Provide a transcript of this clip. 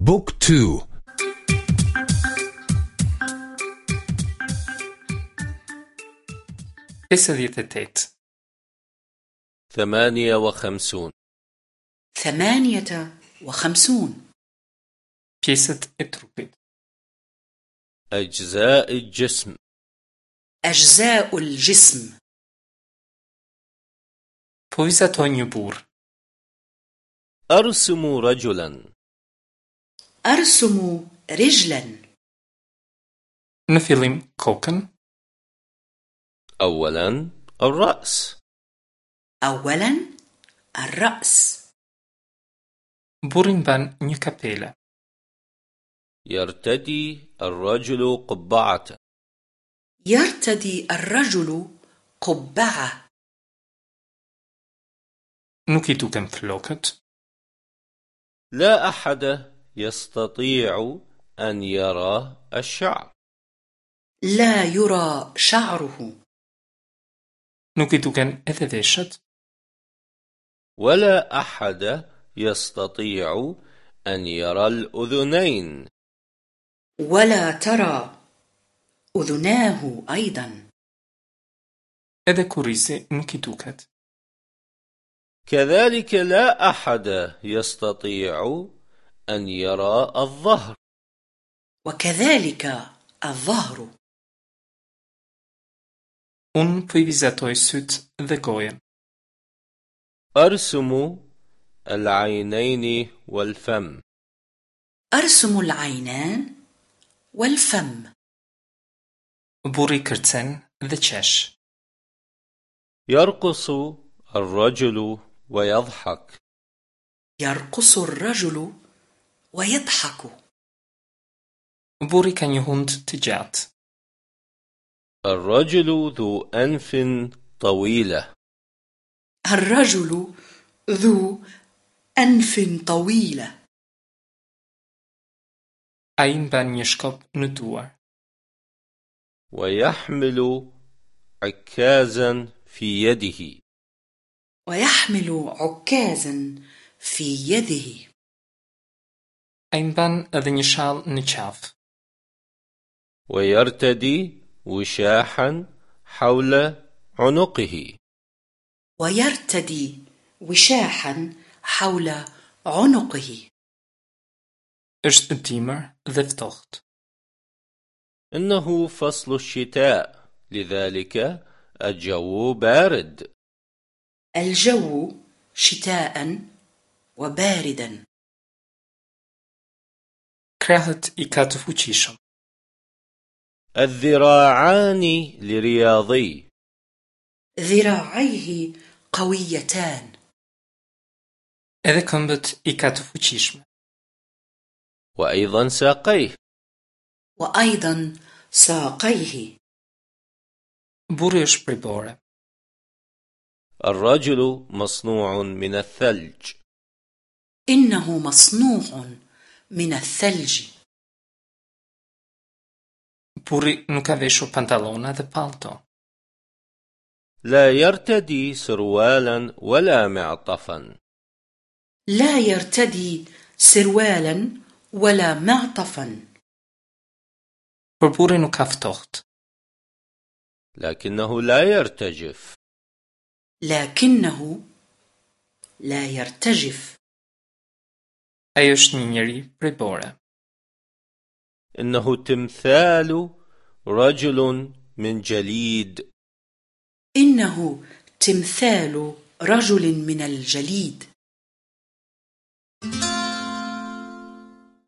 Book two. تسعة ثمانية وخمسون. ثمانية وخمسون. Pjesët e trupit أجزاء الجسم. أجزاء الجسم. Po vizatoj një burrë أرسم رجلا. أرسم رجلا. نفيلم كوكن أولا الرأس. أولا الرأس. بورين بان نيكابيلا. يرتدي الرجل قبعة. يرتدي الرجل قبعة. Nuk i duken flokët لا أحد يستطيع أن يرى الشعر. لا يرى شعره. Nuk i duken as veshët ولا أحد يستطيع أن يرى الأذنين. ولا ترى أذناه أيضا. اذا كوريسي نوكيتوكت كذلك لا أحد يستطيع أن يرى الظهر. وكذلك الظهر. Syt dhe gojen. أرسم العينين والفم. أرسم العينان والفم. Kërcen dhe qesh. يرقص الرجل ويضحك. يرقص الرجل ويضحك. hund të gjatë. الرجل ذو أنف طويلة. الرجل ذو أنف طويلة. një shkop në duar. ويحمل عكازا في يده. ويحمل عكازا في يده. Shall në qafë. ويرتدي وشاحا حول عنقه ويرتدي وشاحا حول عنقه është dimër dhe ftohtë. إنه فصل الشتاء لذلك الجو بارد الجو شتاء وباردا I ka të fuqishëm. الذراعان لرياضي ذراعيه قويتان i ka të fuqishme. وأيضا ساقيه وأيضا ساقيه prej bore. الرجل مصنوع من الثلج إنه مصنوع من الثلج. Burri nuk ka veshur pantallona dhe palto. لا يرتدي سروالا ولا معطفا. لا يرتدي سروالا ولا معطفا. Nuk ka ftohtë. لكنه لا يرتجف. لكنه لا يرتجف. Ai është një njeri prej bore. إنه تمثال رجل من جليد إنه تمثال رجل من الجليد